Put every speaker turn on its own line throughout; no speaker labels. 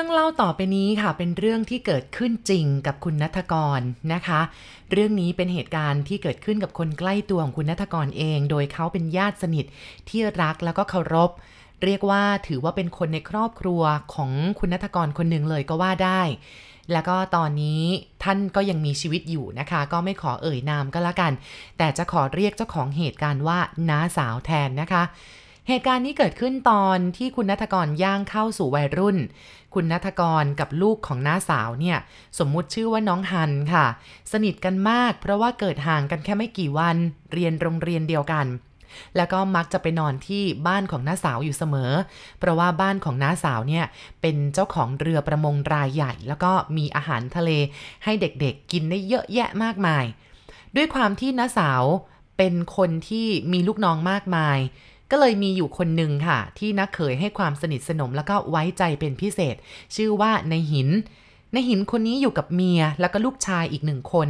รื่องเล่าต่อไปนี้ค่ะ เป็นเรื่องที่เกิดขึ้นจริงกับคุณนัทกรนะคะ เรื่องนี้เป็นเหตุการณ์ที่เกิดขึ้นกับคนใกล้ตัวของคุณนัทกรเอง โดยเขาเป็นญาติสนิทที่รักแล้วก็เคารพ เรียกว่าถือว่าเป็นคนในครอบครัวของคุณนัทกรคนหนึ่งเลยก็ว่าได้ แล้วก็ตอนนี้ท่านก็ยังมีชีวิตอยู่นะคะ ก็ไม่ขอเอ่ยนามก็แล้วกัน แต่จะขอเรียกเจ้าของเหตุการณ์ว่าน้าสาวแทนนะคะเหตุการณ์นี้เกิดขึ้นตอนที่คุณนัทกรย่างเข้าสู่วัยรุ่น คุณนัทกรกับลูกของน้าสาวเนี่ย สมมุติชื่อว่าน้องฮันค่ะ สนิทกันมากเพราะว่าเกิดห่างกันแค่ไม่กี่วัน เรียนโรงเรียนเดียวกัน แล้วก็มักจะไปนอนที่บ้านของน้าสาวอยู่เสมอ เพราะว่าบ้านของน้าสาวเนี่ย เป็นเจ้าของเรือประมงรายใหญ่ แล้วก็มีอาหารทะเล ให้เด็กๆ กินได้เยอะแยะมากมาย ด้วยความที่น้าสาวเป็นคนที่มีลูกน้องมากมาย ก็เลยมีอยู่คนหนึ่งค่ะ ที่นักเขยให้ความสนิทสนมแล้วก็ไว้ใจเป็นพิเศษ ชื่อว่าในหินในหินคนนี้อยู่กับเมียแล้วก็ลูกชายอีกหนึ่งคน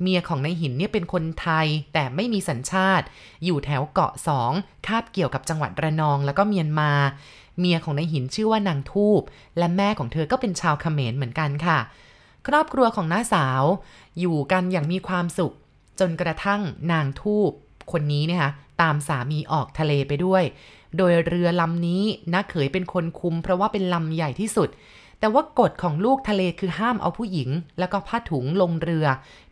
เมียของในหินเนี่ยเป็นคนไทย แต่ไม่มีสัญชาติ อยู่แถวเกาะสองคาบเกี่ยวกับจังหวัดระนองแล้วก็เมียนมา เมียของในหินชื่อว่านางทูบและแม่ของเธอก็เป็นชาวเขมรเหมือนกันค่ะ ครอบครัวของน้าสาว อยู่กันอย่างมีความสุข จนกระทั่งนางทูบ คนนี้เนี่ยค่ะตามสามีออกทะเลไปด้วย โดยเรือลำนี้นักเขยเป็นคนคุม เพราะว่าเป็นลำใหญ่ที่สุด แต่ว่ากฎของลูกทะเลคือห้ามเอาผู้หญิง แล้วก็ผ้าถุงลงเรือ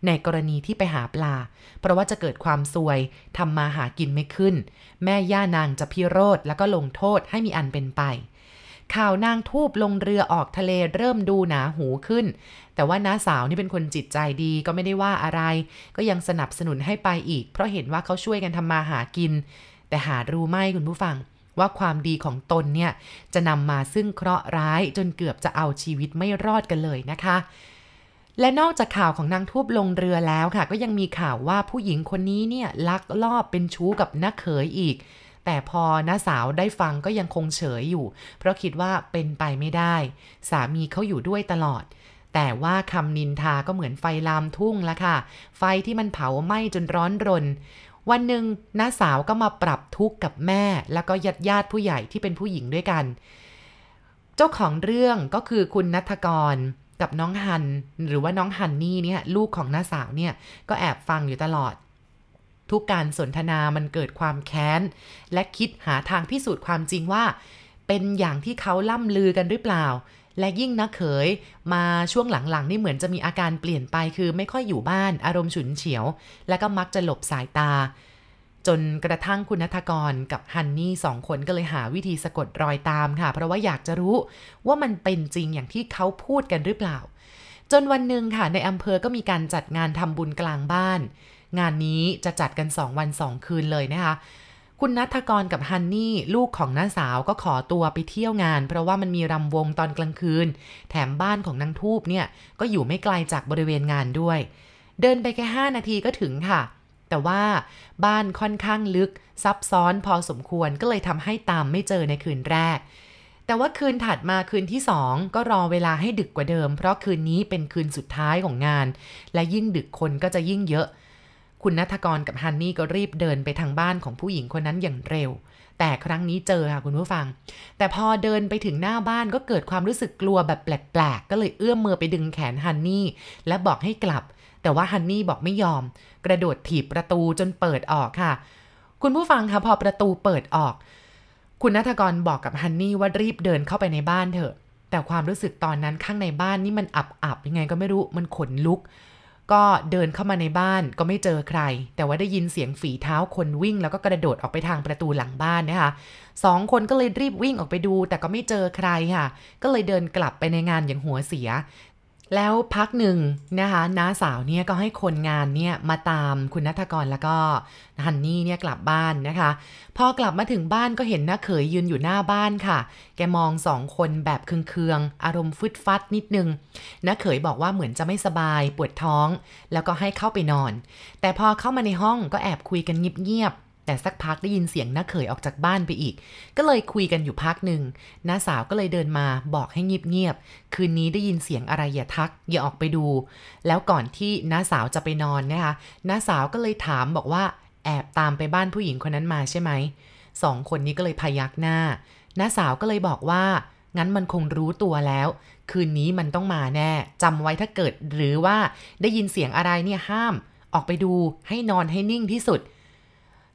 ในกรณีที่ไปหาปลา เพราะว่าจะเกิดความซวยทำมาหากินไม่ขึ้น แม่ย่านางจะพิโรธแล้วก็ลงโทษให้มีอันเป็นไป ข่าวนางทูบลงเรือออกทะเลเริ่มดูหนาหูขึ้น แต่ว่าน้าสาวนี่เป็นคนจิตใจดีก็ไม่ได้ว่าอะไร ก็ยังสนับสนุนให้ไปอีก เพราะเห็นว่าเขาช่วยกันทำมาหากิน แต่หารู้ไหมคุณผู้ฟัง ว่าความดีของตนเนี่ย จะนำมาซึ่งเคราะห์ร้ายจนเกือบจะเอาชีวิตไม่รอดกันเลยนะคะ และนอกจากข่าวของนางทูบลงเรือแล้วค่ะ ก็ยังมีข่าวว่าผู้หญิงคนนี้เนี่ยลักลอบเป็นชู้กับนักเขยอีก แต่พอน้าสาวได้ฟังก็ยังคงเฉยอยู่ เพราะคิดว่าเป็นไปไม่ได้ สามีเขาอยู่ด้วยตลอด แต่ว่าคำนินทาก็เหมือนไฟลามทุ่งละค่ะ ไฟที่มันเผาไหม้จนร้อนรนวันหนึ่งน้าสาวก็มาปรับทุกข์กับแม่ แล้วก็ญาติญาติผู้ใหญ่ที่เป็นผู้หญิงด้วยกัน เจ้าของเรื่องก็คือคุณนัทกรกับน้องฮัน หรือว่าน้องฮันนี่เนี่ยลูกของน้าสาวเนี่ยก็แอบฟังอยู่ตลอด ทุกการสนทนามันเกิดความแค้น และคิดหาทางพิสูจน์ความจริงว่า เป็นอย่างที่เขาล่ำลือกันหรือเปล่า และยิ่งนักเขย มาช่วงหลังๆ นี่เหมือนจะมีอาการเปลี่ยนไปคือไม่ค่อยอยู่บ้าน อารมณ์ฉุนเฉียว และก็มักจะหลบสายตา จนกระทั่งคุณนัทกรกับฮันนี่สองคนก็เลยหาวิธีสะกดรอยตามค่ะ เพราะว่าอยากจะรู้ว่ามันเป็นจริงอย่างที่เขาพูดกันหรือเปล่าจนวันหนึ่งค่ะในอำเภอก็มีการจัดงานทำบุญกลางบ้าน งานนี้จะจัดกัน 2 วัน 2 คืนเลยนะคะ คุณนัทกรกับฮันนี่ ลูกของน้าสาวก็ขอตัวไปเที่ยวงาน เพราะว่ามันมีรำวงตอนกลางคืน แถมบ้านของนางทูบเนี่ย ก็อยู่ไม่ไกลจากบริเวณงานด้วย เดินไปแค่ 5 นาทีก็ถึงค่ะแต่ว่าบ้านค่อนข้างลึกซับซ้อนพอสมควรก็เลยทำให้ตามไม่เจอในคืนแรก แต่ว่าคืนถัดมาคืนที่2ก็รอเวลาให้ดึกกว่าเดิม เพราะคืนนี้เป็นคืนสุดท้ายของงาน และยิ่งดึกคนก็จะยิ่งเยอะ คุณนัทกรกับฮันนี่ก็รีบเดินไปทางบ้านของผู้หญิงคนนั้นอย่างเร็ว แต่ครั้งนี้เจอค่ะคุณผู้ฟัง แต่พอเดินไปถึงหน้าบ้านก็เกิดความรู้สึกกลัวแบบแปลกๆ ก็เลยเอื้อมมือไปดึงแขนฮันนี่ และบอกให้กลับ แต่ว่าฮันนี่บอกไม่ยอม กระโดดถีบประตูจนเปิดออกค่ะ คุณผู้ฟังคะพอประตูเปิดออก คุณนัทกรบอกกับฮันนี่ว่ารีบเดินเข้าไปในบ้านเถอะ แต่ความรู้สึกตอนนั้นข้างในบ้านนี่มันอับๆยังไงก็ไม่รู้มันขนลุก ก็เดินเข้ามาในบ้านก็ไม่เจอใคร แต่ว่าได้ยินเสียงฝีเท้าคนวิ่ง แล้วก็กระโดดออกไปทางประตูหลังบ้านนะคะสองคนก็เลยรีบวิ่งออกไปดู แต่ก็ไม่เจอใครค่ะ ก็เลยเดินกลับไปในงานอย่างหัวเสีย แล้วพักหนึ่งนะคะน้าสาวเนี่ยก็ให้คนงานเนี่ยมาตามคุณนัทกรแล้วก็ฮันนี่เนี่ยกลับบ้านนะคะ พอกลับมาถึงบ้านก็เห็นน้าเขยยืนอยู่หน้าบ้านค่ะ แกมองสองคนแบบเคืองๆอารมณ์ฟึดฟัดนิดนึงน้าเขยบอกว่าเหมือนจะไม่สบายปวดท้อง แล้วก็ให้เข้าไปนอน แต่พอเข้ามาในห้องก็แอบคุยกันเงียบๆ แต่สักพักได้ยินเสียงน้าเขยออกจากบ้านไปอีก ก็เลยคุยกันอยู่พักหนึ่งน้าสาวก็เลยเดินมาบอกให้เงียบๆ คืนนี้ได้ยินเสียงอะไรอย่าทัก อย่าออกไปดู แล้วก่อนที่น้าสาวจะไปนอนนะคะน้าสาวก็เลยถามบอกว่าแอบตามไปบ้านผู้หญิงคนนั้นมาใช่ไหมสองคนนี้ก็เลยพยักหน้าน้าสาวก็เลยบอกว่า งั้นมันคงรู้ตัวแล้ว คืนนี้มันต้องมาแน่จำไว้ถ้าเกิด หรือว่าได้ยินเสียงอะไรเนี่ยห้าม ออกไปดูให้นอนให้นิ่งที่สุด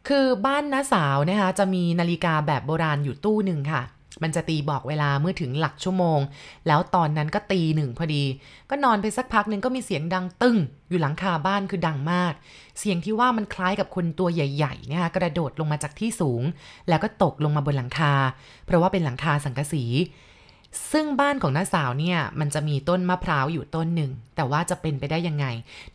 คือบ้านน้าสาวนะคะจะมีนาฬิกาแบบโบราณอยู่ตู้หนึ่งค่ะ มันจะตีบอกเวลาเมื่อถึงหลักชั่วโมง แล้วตอนนั้นก็ตีหนึ่งพอดี ก็นอนไปสักพักหนึ่งก็มีเสียงดังตึ้ง อยู่หลังคาบ้านคือดังมาก เสียงที่ว่ามันคล้ายกับคนตัวใหญ่ๆนะคะกระโดดลงมาจากที่สูง แล้วก็ตกลงมาบนหลังคา เพราะว่าเป็นหลังคาสังกะสี ซึ่งบ้านของน้าสาวเนี่ยมันจะมีต้นมะพร้าวอยู่ต้นหนึ่ง แต่ว่าจะเป็นไปได้ยังไง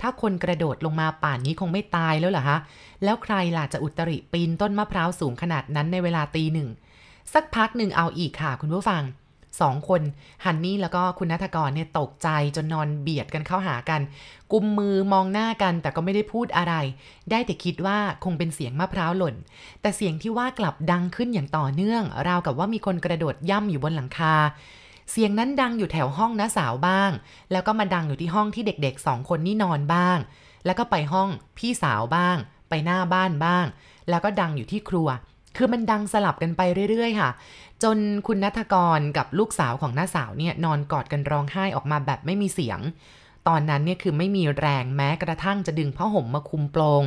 ถ้าคนกระโดดลงมาป่านนี้คงไม่ตายแล้วเหรอฮะ แล้วใครล่ะจะอุตริปีนต้นมะพร้าวสูงขนาดนั้นในเวลาตีหนึ่ง สักพักหนึ่งเอาอีกค่ะคุณผู้ฟัง สองคนฮันนี่แล้วก็คุณนัทกรเนี่ยตกใจจนนอนเบียดกันเข้าหากัน กุมมือมองหน้ากันแต่ก็ไม่ได้พูดอะไร ได้แต่คิดว่าคงเป็นเสียงมะพร้าวหล่น แต่เสียงที่ว่ากลับดังขึ้นอย่างต่อเนื่อง ราวกับว่ามีคนกระโดดย่ำอยู่บนหลังคา เสียงนั้นดังอยู่แถวห้องน้าสาวบ้าง แล้วก็มาดังอยู่ที่ห้องที่เด็กๆสองคนนี่นอนบ้าง แล้วก็ไปห้องพี่สาวบ้าง ไปหน้าบ้านบ้าง แล้วก็ดังอยู่ที่ครัว คือมันดังสลับกันไปเรื่อยๆ ค่ะ จนคุณนัทกรกับลูกสาวของน้าสาวเนี่ยนอนกอดกันร้องไห้ออกมาแบบไม่มีเสียง ตอนนั้นเนี่ยคือไม่มีแรงแม้กระทั่งจะดึงผ้าห่มมาคุมโปลง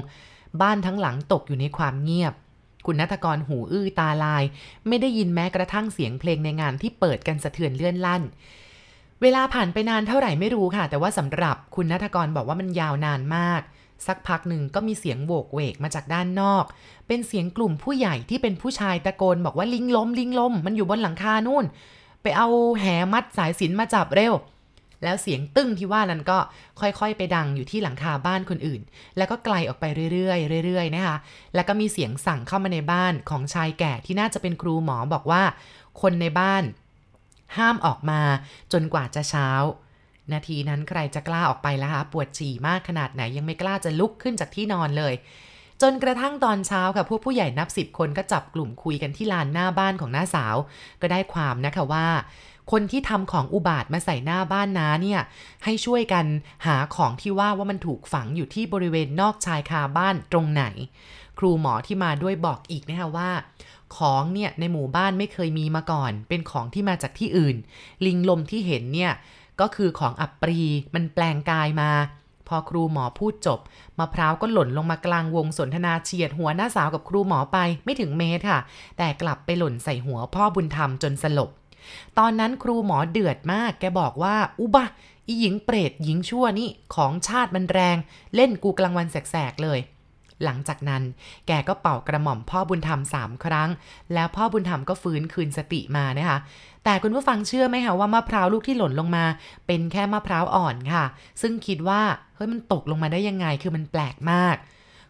บ้านทั้งหลังตกอยู่ในความเงียบ คุณนัทกรหูอื้อตาลาย ไม่ได้ยินแม้กระทั่งเสียงเพลงในงานที่เปิดกันสะเทือนเลื่อนลั่น เวลาผ่านไปนานเท่าไหร่ไม่รู้ค่ะ แต่ว่าสำหรับคุณนัทกรบอกว่ามันยาวนานมาก สักพักหนึ่งก็มีเสียงโวกเวกมาจากด้านนอก เป็นเสียงกลุ่มผู้ใหญ่ที่เป็นผู้ชายตะโกนบอกว่าลิงล้มลิงล้มมันอยู่บนหลังคานู่น ไปเอาแหมัดสายสินมาจับเร็ว แล้วเสียงตึ้งที่ว่านั้นก็ค่อยๆ ไปดังอยู่ที่หลังคาบ้านคนอื่น แล้วก็ไกลออกไปเรื่อยๆเรื่อยๆนะคะ แล้วก็มีเสียงสั่งเข้ามาในบ้านของชายแก่ที่น่าจะเป็นครูหมอบอกว่า คนในบ้านห้ามออกมาจนกว่าจะเช้า นาทีนั้นใครจะกล้าออกไปล่ะคะปวดฉี่มากขนาดไหนยังไม่กล้าจะลุกขึ้นจากที่นอนเลย จนกระทั่งตอนเช้าค่ะพวกผู้ใหญ่นับสิบคนก็จับกลุ่มคุยกันที่ลานหน้าบ้านของน้าสาว ก็ได้ความนะคะว่า คนที่ทำของอุบาทมาใส่หน้าบ้านน้าเนี่ย ให้ช่วยกันหาของที่ว่าว่ามันถูกฝังอยู่ที่บริเวณนอกชายคาบ้านตรงไหน ครูหมอที่มาด้วยบอกอีกนะคะว่าของเนี่ยในหมู่บ้านไม่เคยมีมาก่อน เป็นของที่มาจากที่อื่น ลิงลมที่เห็นเนี่ย ก็คือของอับปรีมันแปลงกายมา พอครูหมอพูดจบมะพร้าวก็หล่นลงมากลางวงสนทนาเฉียดหัวหน้าสาวกับครูหมอไปไม่ถึงเมตรค่ะ แต่กลับไปหล่นใส่หัวพ่อบุญธรรมจนสลบ ตอนนั้นครูหมอเดือดมาก แกบอกว่า อุบะอีหญิงเปรตหญิงชั่วนี่ของชาติมันแรง เล่นกูกลางวันแสกๆเลย หลังจากนั้น แกก็เป่ากระหม่อมพ่อบุญธรรมสามครั้ง แล้วพ่อบุญธรรมก็ฟื้นคืนสติมานะคะ แต่คุณผู้ฟังเชื่อไหมคะว่ามะพร้าวลูกที่หล่นลงมา เป็นแค่มะพร้าวอ่อนค่ะ ซึ่งคิดว่าเฮ้ยมันตกลงมาได้ยังไงคือมันแปลกมาก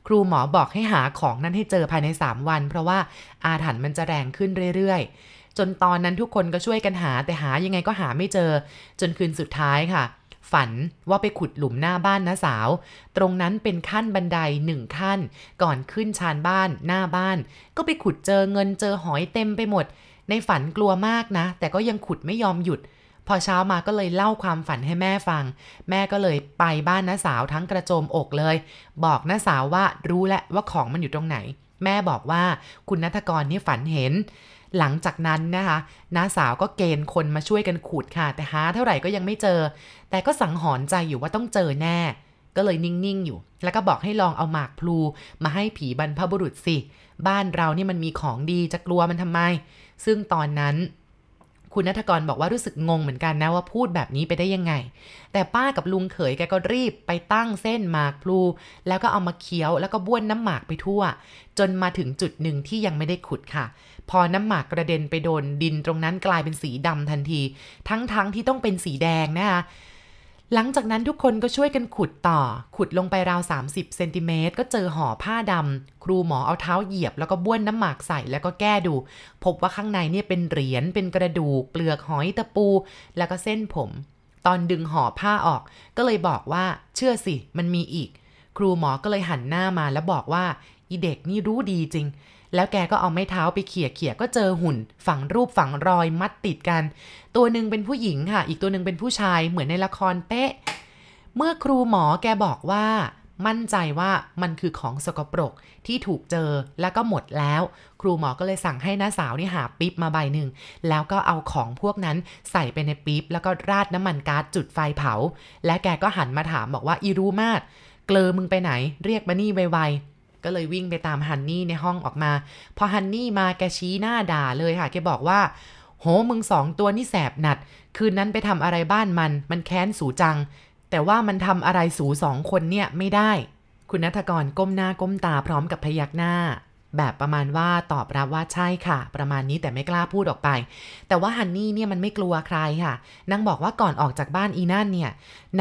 ครูหมอบอกให้หาของนั้นให้เจอภายใน 3 วัน เพราะว่าอาถรรพ์มันจะแรงขึ้นเรื่อยๆ จนตอนนั้นทุกคนก็ช่วยกันหาแต่หายังไงก็หาไม่เจอ จนคืนสุดท้ายค่ะ ฝันว่าไปขุดหลุมหน้าบ้านน้าสาว ตรงนั้นเป็นขั้นบันไดหนึ่งขั้น ก่อนขึ้นชานบ้านหน้าบ้าน ก็ไปขุดเจอเงินเจอหอยเต็มไปหมด ในฝันกลัวมากนะ แต่ก็ยังขุดไม่ยอมหยุด พอเช้ามาก็เลยเล่าความฝันให้แม่ฟัง แม่ก็เลยไปบ้านน้าสาวทั้งกระโจมอกเลย บอกน้าสาวว่ารู้แล้วว่าของมันอยู่ตรงไหน แม่บอกว่าคุณนัทกรนี่ฝันเห็น หลังจากนั้นนะคะน้าสาวก็เกณฑ์คนมาช่วยกันขุดค่ะ แต่หาเท่าไหร่ก็ยังไม่เจอ แต่ก็สังหรณ์ใจอยู่ว่าต้องเจอแน่ ก็เลยนิ่งๆอยู่ แล้วก็บอกให้ลองเอาหมากพลู มาให้ผีบรรพบุรุษสิ บ้านเรานี่มันมีของดีจะกลัวมันทำไม ซึ่งตอนนั้นคุณนัทกรบอกว่ารู้สึกงงเหมือนกันนะว่าพูดแบบนี้ไปได้ยังไง แต่ป้ากับลุงเขยแกก็รีบไปตั้งเส้นหมากพลู แล้วก็เอามาเคี้ยวแล้วก็บ้วนน้ำหมากไปทั่ว จนมาถึงจุดหนึ่งที่ยังไม่ได้ขุดค่ะ พอน้ำหมากกระเด็นไปโดนดินตรงนั้นกลายเป็นสีดำทันที ทั้งๆทที่ต้องเป็นสีแดงนะคะหลังจากนั้นทุกคนก็ช่วยกันขุดต่อ ขุดลงไปราว 30เซนติเมตรก็เจอห่อผ้าดำ ครูหมอเอาเท้าเหยียบแล้วก็บ้วนน้ำหมากใส่แล้วก็แก้ดู พบว่าข้างในเนี่ยเป็นเหรียญ เป็นกระดูก เปลือกหอยตะปู แล้วก็เส้นผม ตอนดึงห่อผ้าออก ก็เลยบอกว่า เชื่อสิ มันมีอีก ครูหมอก็เลยหันหน้ามาแล้วบอกว่า อีเด็กนี่รู้ดีจริง แล้วแกก็เอาไม้เท้าไปเขี่ยเขี่ยก็เจอหุ่น ฝังรูปฝังรอยมัดติดกัน ตัวหนึ่งเป็นผู้หญิงค่ะ อีกตัวหนึ่งเป็นผู้ชายเหมือนในละครเป๊ะ เมื่อครูหมอแกบอกว่ามั่นใจว่ามันคือของสกปรกที่ถูกเจอแล้วก็หมดแล้ว ครูหมอก็เลยสั่งให้น้าสาวนี่หาปิ๊บมาใบหนึ่ง แล้วก็เอาของพวกนั้นใส่ไปในปิ๊บ แล้วก็ราดน้ำมันก๊าซจุดไฟเผา และแกก็หันมาถามบอกว่าอีรู้มากเกลอมึงไปไหน เรียกมานี่ไวๆ ก็เลยวิ่งไปตามฮันนี่ในห้องออกมา พอฮันนี่มาแกชี้หน้าด่าเลยค่ะ แกบอกว่า โหมึงสองตัวนี่แสบหนัด คืนนั้นไปทำอะไรบ้านมัน มันแค้นสูจัง แต่ว่ามันทำอะไรสูสองคนเนี่ยไม่ได้ คุณนัทกรก้มหน้าก้มตาพร้อมกับพยักหน้า แบบประมาณว่าตอบรับว่าใช่ค่ะ ประมาณนี้แต่ไม่กล้าพูดออกไป แต่ว่าฮันนี่เนี่ยมันไม่กลัวใครค่ะ นางบอกว่าก่อนออกจากบ้านอีนั่นเนี่ย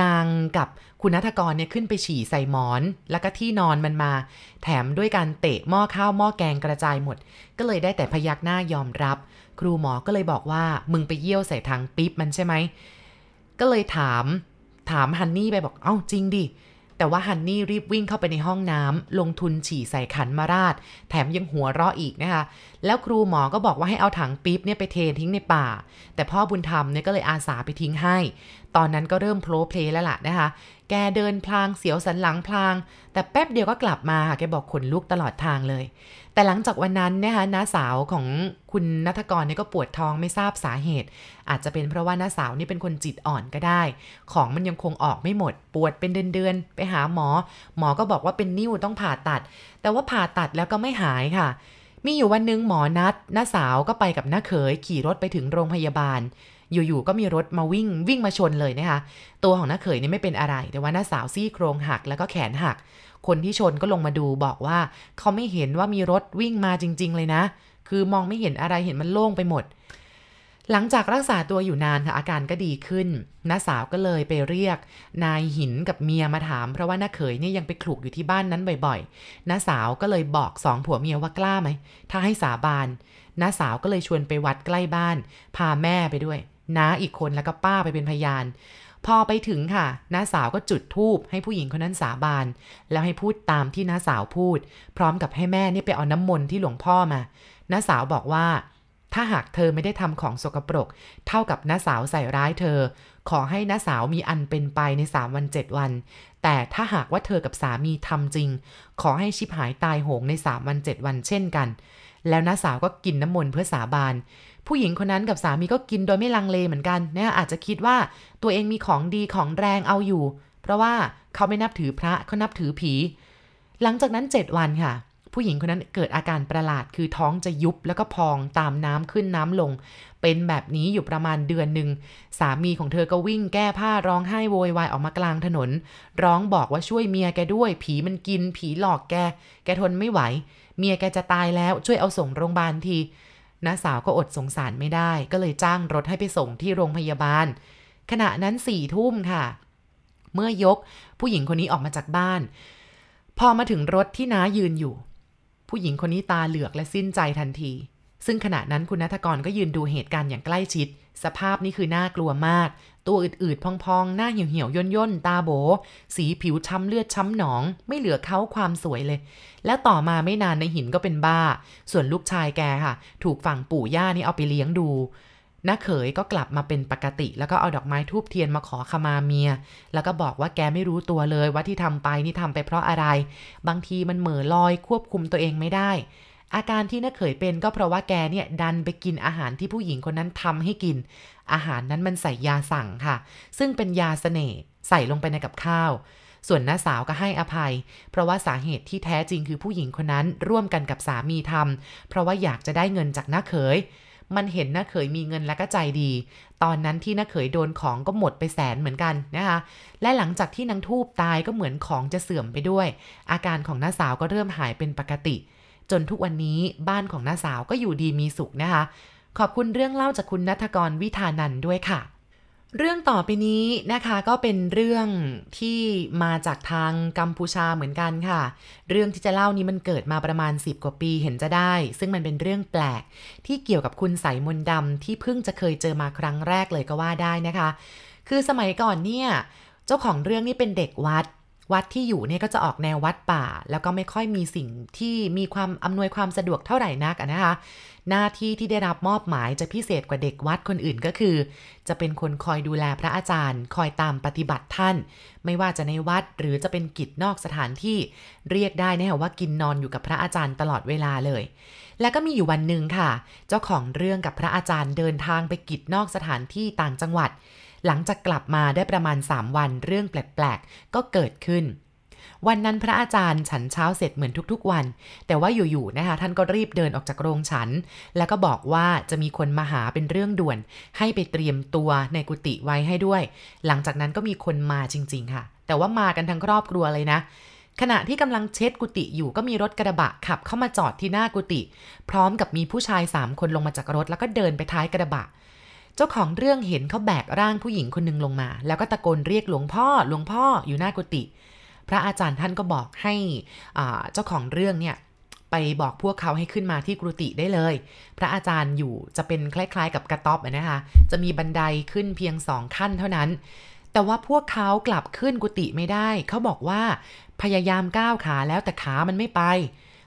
นางกับคุณนัทกรเนี่ยขึ้นไปฉี่ใส่หมอน แล้วก็ที่นอนมันมา แถมด้วยการเตะหม้อข้าวหม้อแกงกระจายหมด ก็เลยได้แต่พยักหน้ายอมรับ ครูหมอก็เลยบอกว่ามึงไปเยี่ยวใส่ทางปิ๊บมันใช่ไหมก็เลยถาม ถามฮันนี่ไปบอกเอ้าจริงดิ แต่ว่าฮันนี่รีบวิ่งเข้าไปในห้องน้ำลงทุนฉี่ใส่ขันมาราด แถมยังหัวเราะอีกนะคะ แล้วครูหมอก็บอกว่าให้เอาถังปิ๊บเนี่ยไปเททิ้งในป่า แต่พ่อบุญธรรมเนี่ยก็เลยอาสาไปทิ้งให้ ตอนนั้นก็เริ่มโพลเพลแล้วล่ะนะคะ แกเดินพลางเสียวสันหลังพลาง แต่แป๊บเดียวก็กลับมาค่ะแกบอกขนลุกตลอดทางเลย แต่หลังจากวันนั้นนะคะน้าสาวของคุณนัทกรเนี่ยก็ปวดท้องไม่ทราบสาเหตุ อาจจะเป็นเพราะว่าน้าสาวนี่เป็นคนจิตอ่อนก็ได้ ของมันยังคงออกไม่หมด ปวดเป็นเดือนๆไปหาหมอ หมอก็บอกว่าเป็นนิ้วต้องผ่าตัด แต่ว่าผ่าตัดแล้วก็ไม่หายค่ะ มีอยู่วันหนึงหมอนัดน้าสาวก็ไปกับน้าเขยขี่รถไปถึงโรงพยาบาล อยู่ๆก็มีรถมาวิ่งวิ่งมาชนเลยนะคะ ตัวของน้าเขยนี่ไม่เป็นอะไร แต่ว่าน้าสาวซี่โครงหักแล้วก็แขนหัก คนที่ชนก็ลงมาดูบอกว่า เขาไม่เห็นว่ามีรถวิ่งมาจริง ๆ เลยนะ คือมองไม่เห็นอะไรเห็นมันโล่งไปหมด หลังจากรักษาตัวอยู่นานค่ะอาการก็ดีขึ้นน้าสาวก็เลยไปเรียก นายหินกับเมียมาถาม เพราะว่าน้าเขยเนี่ยยังไปขลุกอยู่ที่บ้านนั้นบ่อยๆน้าสาวก็เลยบอกสองผัวเมียว่ากล้าไหมถ้าให้สาบานน้าสาวก็เลยชวนไปวัดใกล้บ้าน พาแม่ไปด้วย น้าอีกคนแล้วก็ป้าไปเป็นพยาน พอไปถึงค่ะน้าสาวก็จุดธูปให้ผู้หญิงคนนั้นสาบาน แล้วให้พูดตามที่น้าสาวพูด พร้อมกับให้แม่นี่ไปเอาน้ำมนต์ที่หลวงพ่อมาน้าสาวบอกว่า ถ้าหากเธอไม่ได้ทำของสกปรก เท่ากับน้าสาวใส่ร้ายเธอ ขอให้น้าสาวมีอันเป็นไปใน 3 วัน 7 วัน แต่ถ้าหากว่าเธอกับสามีทำจริง ขอให้ชิบหายตายโหงใน 3 วัน 7 วันเช่นกัน แล้วน้าสาวก็กินน้ำมนต์เพื่อสาบาน ผู้หญิงคนนั้นกับสามีก็กินโดยไม่ลังเลเหมือนกันนะอาจจะคิดว่าตัวเองมีของดีของแรงเอาอยู่ เพราะว่าเขาไม่นับถือพระเขานับถือผี หลังจากนั้น 7 วันค่ะ ผู้หญิงคนนั้นเกิดอาการประหลาดคือท้องจะยุบแล้วก็พองตามน้ำขึ้นน้ำลง เป็นแบบนี้อยู่ประมาณเดือนหนึ่งสามีของเธอก็วิ่งแก้ผ้าร้องไห้โวยวายออกมากลางถนน ร้องบอกว่าช่วยเมียแกด้วย ผีมันกินผีหลอกแก แกทนไม่ไหว เมียแกจะตายแล้วช่วยเอาส่งโรงพยาบาลที น้าสาวก็อดสงสารไม่ได้ ก็เลยจ้างรถให้ไปส่งที่โรงพยาบาล ขณะนั้นสี่ทุ่มค่ะ เมื่อยกผู้หญิงคนนี้ออกมาจากบ้าน พอมาถึงรถที่น้ายืนอยู่ ผู้หญิงคนนี้ตาเหลือกและสิ้นใจทันที ซึ่งขณะนั้นคุณนัทกรก็ยืนดูเหตุการณ์อย่างใกล้ชิด สภาพนี่คือน่ากลัวมาก ตัวอืดๆพองๆ หน้าเหี่ยวๆย่นๆตาโบ สีผิวช้ำเลือดช้ำหนอง ไม่เหลือเขาความสวยเลย และต่อมาไม่นานในหินก็เป็นบ้า ส่วนลูกชายแกค่ะ ถูกฝั่งปู่ย่านี่เอาไปเลี้ยงดูน้าเขยก็กลับมาเป็นปกติ แล้วก็เอาดอกไม้ทูบเทียนมาขอขมาเมีย แล้วก็บอกว่าแกไม่รู้ตัวเลยว่าที่ทำไปนี่ทำไปเพราะอะไร บางทีมันเหม่อลอยควบคุมตัวเองไม่ได้ อาการที่น้าเขยเป็นก็เพราะว่าแกเนี่ยดันไปกินอาหารที่ผู้หญิงคนนั้นทำให้กิน อาหารนั้นมันใส่ยาสั่งค่ะ ซึ่งเป็นยาเสน่ห์ใส่ลงไปในกับข้าว ส่วนน้าสาวก็ให้อภัย เพราะว่าสาเหตุที่แท้จริงคือผู้หญิงคนนั้นร่วมกันกับสามีทำเพราะว่าอยากจะได้เงินจากน้าเขยมันเห็นน้าเขยมีเงินและก็ใจดี ตอนนั้นที่น้าเขยโดนของก็หมดไปแสนเหมือนกันนะคะ และหลังจากที่นางทูบตายก็เหมือนของจะเสื่อมไปด้วย อาการของน้าสาวก็เริ่มหายเป็นปกติ จนทุกวันนี้บ้านของน้าสาวก็อยู่ดีมีสุขนะคะ ขอบคุณเรื่องเล่าจากคุณนัทกรวิธานันด้วยค่ะ เรื่องต่อไปนี้นะคะก็เป็นเรื่องที่มาจากทางกัมพูชาเหมือนกันค่ะ เรื่องที่จะเล่านี้มันเกิดมาประมาณ 10 กว่าปีเห็นจะได้ ซึ่งมันเป็นเรื่องแปลก ที่เกี่ยวกับคุณใสมนต์ดำที่เพิ่งจะเคยเจอมาครั้งแรกเลยก็ว่าได้นะคะ คือสมัยก่อนเนี่ยเจ้าของเรื่องนี่เป็นเด็กวัด วัดที่อยู่เนี่ยก็จะออกแนววัดป่า แล้วก็ไม่ค่อยมีสิ่งที่มีความอำนวยความสะดวกเท่าไหร่นักนะคะ หน้าที่ที่ได้รับมอบหมายจะพิเศษกว่าเด็กวัดคนอื่นก็คือ จะเป็นคนคอยดูแลพระอาจารย์ คอยตามปฏิบัติท่าน ไม่ว่าจะในวัดหรือจะเป็นกิจนอกสถานที่เรียกได้นะว่ากินนอนอยู่กับพระอาจารย์ตลอดเวลาเลย แล้วก็มีอยู่วันหนึ่งค่ะ เจ้าของเรื่องกับพระอาจารย์เดินทางไปกิจนอกสถานที่ต่างจังหวัด หลังจากกลับมาได้ประมาณ 3 วันเรื่องแปลกๆ ก็เกิดขึ้น วันนั้นพระอาจารย์ฉันเช้าเสร็จเหมือนทุกๆวัน แต่ว่าอยู่ๆนะคะท่านก็รีบเดินออกจากโรงฉัน แล้วก็บอกว่าจะมีคนมาหาเป็นเรื่องด่วน ให้ไปเตรียมตัวในกุฏิไว้ให้ด้วย หลังจากนั้นก็มีคนมาจริง ๆ ค่ะ แต่ว่ามากันทั้งครอบครัวเลยนะขณะที่กำลังเช็ดกุฏิอยู่ก็มีรถกระบะขับเข้ามาจอดที่หน้ากุฏิพร้อมกับมีผู้ชายสามคนลงมาจากรถแล้วก็เดินไปท้ายกระบะ เจ้าของเรื่องเห็นเขาแบกร่างผู้หญิงคนหนึ่งลงมา แล้วก็ตะโกนเรียกหลวงพ่อหลวงพ่ออยู่หน้ากุฏิพระอาจารย์ท่านก็บอกให้เจ้าของเรื่องเนี่ยไปบอกพวกเขาให้ขึ้นมาที่กุฏิได้เลย พระอาจารย์อยู่จะเป็นคล้ายๆ กับกระต๊อบนะคะ จะมีบันไดขึ้นเพียงสองขั้นเท่านั้น แต่ว่าพวกเขากลับขึ้นกุฏิไม่ได้ เขาบอกว่าพยายามก้าวขาแล้วแต่ขามันไม่ไป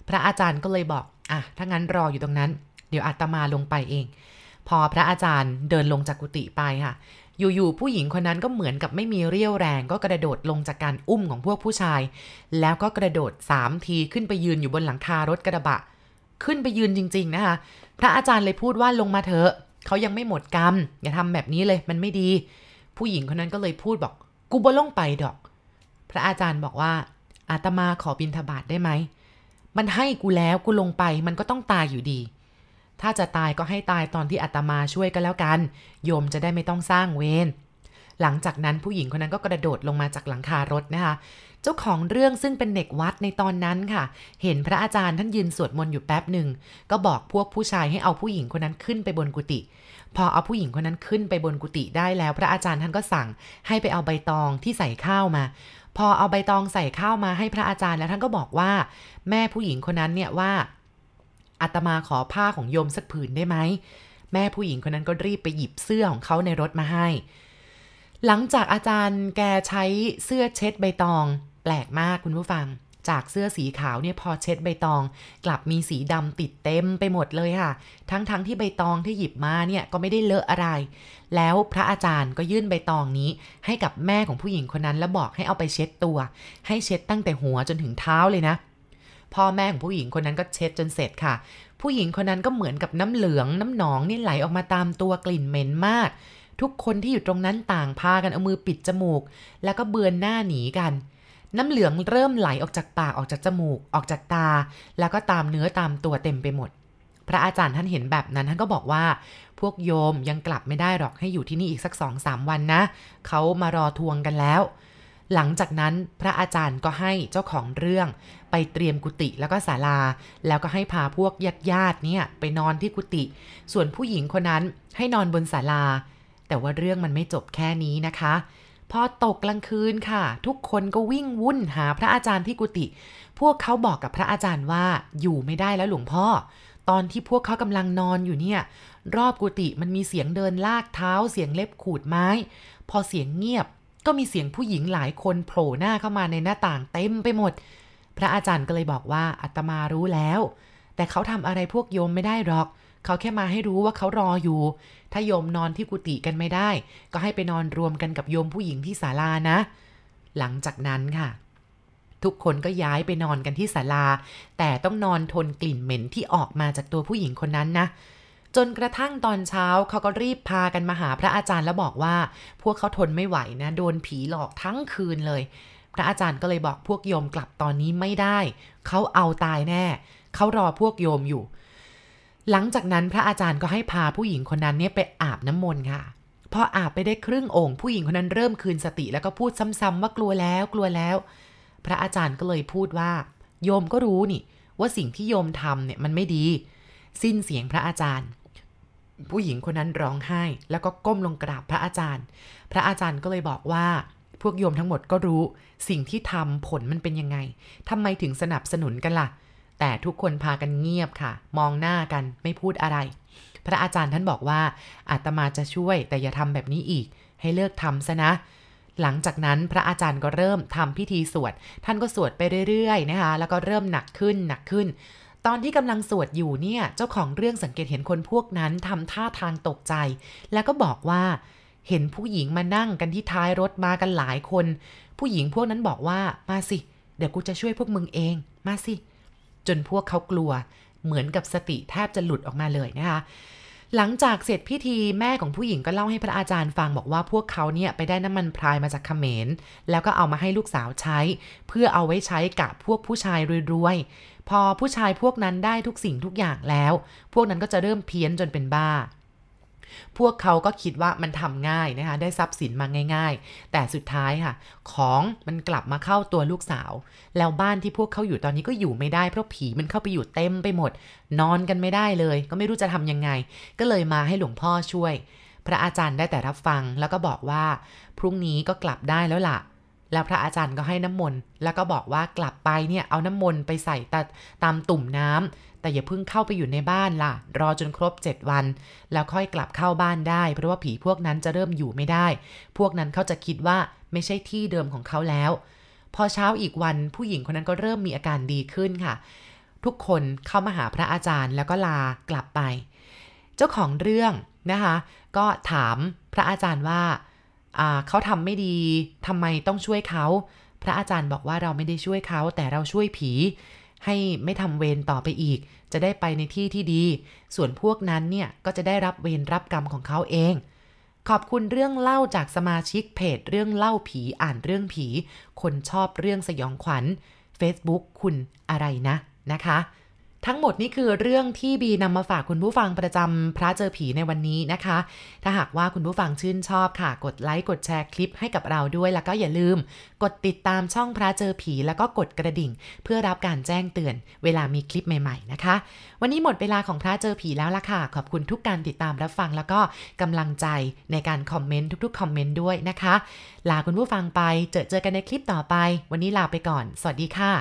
พระอาจารย์ก็เลยบอก อะ ถ้างั้นรออยู่ตรงนั้น เดี๋ยวอาตมาลงไปเอง พอพระอาจารย์เดินลงจากกุฏิไปค่ะ อยู่ๆผู้หญิงคนนั้นก็เหมือนกับไม่มีเรี่ยวแรง ก็กระโดดลงจากการอุ้มของพวกผู้ชาย แล้วก็กระโดดสามทีขึ้นไปยืนอยู่บนหลังคารถกระบะ ขึ้นไปยืนจริง ๆ นะคะ พระอาจารย์เลยพูดว่าลงมาเถอะเขายังไม่หมดกรรมอย่าทำแบบนี้เลยมันไม่ดี ผู้หญิงคนนั้นก็เลยพูดบอกกูบ่ลงไปดอก พระอาจารย์บอกว่าอาตมาขอบินทบาทได้ไหมมันให้กูแล้วกูลงไปมันก็ต้องตายอยู่ดี ถ้าจะตายก็ให้ตายตอนที่อาตมาช่วยก็แล้วกัน โยมจะได้ไม่ต้องสร้างเวรหลังจากนั้นผู้หญิงคนนั้นก็กระโดดลงมาจากหลังคารถนะคะ เจ้าของเรื่องซึ่งเป็นเด็กวัดในตอนนั้นค่ะ เห็นพระอาจารย์ท่านยืนสวดมนต์อยู่แป๊บหนึ่ง ก็บอกพวกผู้ชายให้เอาผู้หญิงคนนั้นขึ้นไปบนกุฏิ พอเอาผู้หญิงคนนั้นขึ้นไปบนกุฏิได้แล้ว พระอาจารย์ท่านก็สั่งให้ไปเอาใบตองที่ใส่ข้าวมา พอเอาใบตองใส่ข้าวมาให้พระอาจารย์แล้วท่านก็บอกว่า แม่ผู้หญิงคนนั้นเนี่ยว่า อาตมาขอผ้าของโยมสักผืนได้ไหม แม่ผู้หญิงคนนั้นก็รีบไปหยิบเสื้อของเขาในรถมาให้ หลังจากอาจารย์แกใช้เสื้อเช็ดใบตอง แปลกมากคุณผู้ฟัง จากเสื้อสีขาวเนี่ยพอเช็ดใบตอง กลับมีสีดำติดเต็มไปหมดเลยค่ะ ทั้งๆทที่ใบตองที่หยิบมาเนี่ยก็ไม่ได้เลอะอะไร แล้วพระอาจารย์ก็ยื่นใบตองนี้ ให้กับแม่ของผู้หญิงคนนั้นแล้วบอกให้เอาไปเช็ดตัว ให้เช็ดตั้งแต่หัวจนถึงเท้าเลยนะ พ่อแม่ของผู้หญิงคนนั้นก็เช็ดจนเสร็จค่ะ ผู้หญิงคนนั้นก็เหมือนกับน้ำเหลืองน้ำหนองนี่ไหลออกมาตามตัวกลิ่นเหม็นมาก ทุกคนที่อยู่ตรงนั้นต่างพากันเอามือปิดจมูก แล้วก็เบือนหน้าหนีกัน น้ำเหลืองเริ่มไหลออกจากปากออกจากจมูก ออกจากตา แล้วก็ตามเนื้อตามตัวเต็มไปหมด พระอาจารย์ท่านเห็นแบบนั้นท่านก็บอกว่า พวกโยมยังกลับไม่ได้หรอกให้อยู่ที่นี่อีกสักสองสามวันนะเขามารอทวงกันแล้ว หลังจากนั้นพระอาจารย์ก็ให้เจ้าของเรื่อง ไปเตรียมกุฏิแล้วก็ศาลา แล้วก็ให้พาพวกญาติญาติเนี่ยไปนอนที่กุฏิส่วนผู้หญิงคนนั้นให้นอนบนศาลา แต่ว่าเรื่องมันไม่จบแค่นี้นะคะพอตกกลางคืนค่ะ ทุกคนก็วิ่งวุ่นหาพระอาจารย์ที่กุฏิพวกเขาบอกกับพระอาจารย์ว่าอยู่ไม่ได้แล้วหลวงพ่อ ตอนที่พวกเขากำลังนอนอยู่เนี่ย รอบกุฏิมันมีเสียงเดินลากเท้าเสียงเล็บขูดไม้ พอเสียงเงียบ ก็มีเสียงผู้หญิงหลายคนโผล่หน้าเข้ามาในหน้าต่างเต็มไปหมด พระอาจารย์ก็เลยบอกว่าอาตมารู้แล้ว แต่เขาทำอะไรพวกโยมไม่ได้หรอก เขาแค่มาให้รู้ว่าเขารออยู่ ถ้าโยมนอนที่กุฏิกันไม่ได้ ก็ให้ไปนอนรวมกันกับโยมผู้หญิงที่ศาลานะ หลังจากนั้นค่ะ ทุกคนก็ย้ายไปนอนกันที่ศาลา แต่ต้องนอนทนกลิ่นเหม็นที่ออกมาจากตัวผู้หญิงคนนั้นนะ จนกระทั่งตอนเช้าเขาก็รีบพากันมาหาพระอาจารย์แล้วบอกว่า พวกเขาทนไม่ไหวนะ โดนผีหลอกทั้งคืนเลย พระอาจารย์ก็เลยบอกพวกโยมกลับตอนนี้ไม่ได้ เขาเอาตายแน่ เขารอพวกโยมอยู่ หลังจากนั้นพระอาจารย์ก็ให้พาผู้หญิงคนนั้นเนี่ยไปอาบน้ำมนต์ค่ะพออาบไปได้ครึ่งองค์ผู้หญิงคนนั้นเริ่มคืนสติแล้วก็พูดซ้ำๆว่ากลัวแล้วกลัวแล้ว พระอาจารย์ก็เลยพูดว่า โยมก็รู้นี่ ว่าสิ่งที่โยมทำเนี่ยมันไม่ดี สิ้นเสียงพระอาจารย์ ผู้หญิงคนนั้นร้องไห้ แล้วก็ก้มลงกราบพระอาจารย์ พระอาจารย์ก็เลยบอกว่า พวกโยมทั้งหมดก็รู้ สิ่งที่ทำผลมันเป็นยังไงทำไมถึงสนับสนุนกันละ่ะ แต่ทุกคนพากันเงียบค่ะ มองหน้ากันไม่พูดอะไร พระอาจารย์ท่านบอกว่าอาตมาจะช่วยแต่อย่าทำแบบนี้อีก ให้เลิกทำซะนะหลังจากนั้นพระอาจารย์ก็เริ่มทำพิธีสวด ท่านก็สวดไปเรื่อยๆนะคะ แล้วก็เริ่มหนักขึ้นหนักขึ้น ตอนที่กำลังสวดอยู่เนี่ย เจ้าของเรื่องสังเกตเห็นคนพวกนั้นทำท่าทางตกใจ แล้วก็บอกว่า เห็นผู้หญิงมานั่งกันที่ท้ายรถมากันหลายคน ผู้หญิงพวกนั้นบอกว่ามาสิ เดี๋ยวกูจะช่วยพวกมึงเอง มาสิ จนพวกเขากลัว เหมือนกับสติแทบจะหลุดออกมาเลยนะคะหลังจากเสร็จพิธีแม่ของผู้หญิงก็เล่าให้พระอาจารย์ฟังบอกว่าพวกเขาเนี่ยไปได้น้ำมันพรายมาจากเขมร แล้วก็เอามาให้ลูกสาวใช้ เพื่อเอาไว้ใช้กับพวกผู้ชายรวยๆ พอผู้ชายพวกนั้นได้ทุกสิ่งทุกอย่างแล้ว พวกนั้นก็จะเริ่มเพี้ยนจนเป็นบ้า พวกเขาก็คิดว่ามันทำง่ายนะคะ ได้ทรัพย์สินมาง่าย ๆ แต่สุดท้ายค่ะ ของมันกลับมาเข้าตัวลูกสาว แล้วบ้านที่พวกเขาอยู่ตอนนี้ก็อยู่ไม่ได้เพราะผีมันเข้าไปอยู่เต็มไปหมด นอนกันไม่ได้เลย ก็ไม่รู้จะทำยังไง ก็เลยมาให้หลวงพ่อช่วย พระอาจารย์ได้แต่รับฟังแล้วก็บอกว่า พรุ่งนี้ก็กลับได้แล้วล่ะ แล้วพระอาจารย์ก็ให้น้ำมนต์แล้วก็บอกว่ากลับไปเนี่ยเอาน้ำมนต์ไปใส่ตามตุ่มน้ำแต่อย่าเพิ่งเข้าไปอยู่ในบ้านล่ะ รอจนครบ 7 วัน แล้วค่อยกลับเข้าบ้านได้ เพราะว่าผีพวกนั้นจะเริ่มอยู่ไม่ได้ พวกนั้นเขาจะคิดว่าไม่ใช่ที่เดิมของเขาแล้ว พอเช้าอีกวันผู้หญิงคนนั้นก็เริ่มมีอาการดีขึ้นค่ะ ทุกคนเข้ามาหาพระอาจารย์แล้วก็ลากลับไป เจ้าของเรื่องนะคะ ก็ถามพระอาจารย์ว่า เขาทำไม่ดีทำไมต้องช่วยเขา พระอาจารย์บอกว่าเราไม่ได้ช่วยเขา แต่เราช่วยผี ให้ไม่ทำเวรต่อไปอีก จะได้ไปในที่ที่ดี ส่วนพวกนั้นเนี่ยก็จะได้รับเวรรับกรรมของเขาเอง ขอบคุณเรื่องเล่าจากสมาชิกเพจเรื่องเล่าผีอ่านเรื่องผี คนชอบเรื่องสยองขวัญ Facebook คุณอะไรนะนะคะ ทั้งหมดนี้คือเรื่องที่บีนำมาฝากคุณผู้ฟังประจำพระเจอผีในวันนี้นะคะ ถ้าหากว่าคุณผู้ฟังชื่นชอบค่ะ กดไลค์กดแชร์คลิปให้กับเราด้วย แล้วก็อย่าลืม กดติดตามช่องพระเจอผีแล้วก็กดกระดิ่ง เพื่อรับการแจ้งเตือน เวลามีคลิปใหม่ๆนะคะ วันนี้หมดเวลาของพระเจอผีแล้วล่ะค่ะ ขอบคุณทุกการติดตามรับฟังแล้วก็กำลังใจในการคอมเมนต์ทุกๆคอมเมนต์ด้วยนะคะ ลาคุณผู้ฟังไปเจอเจอกันในคลิปต่อไป วันนี้ลาไปก่อน สวัสดีค่ะ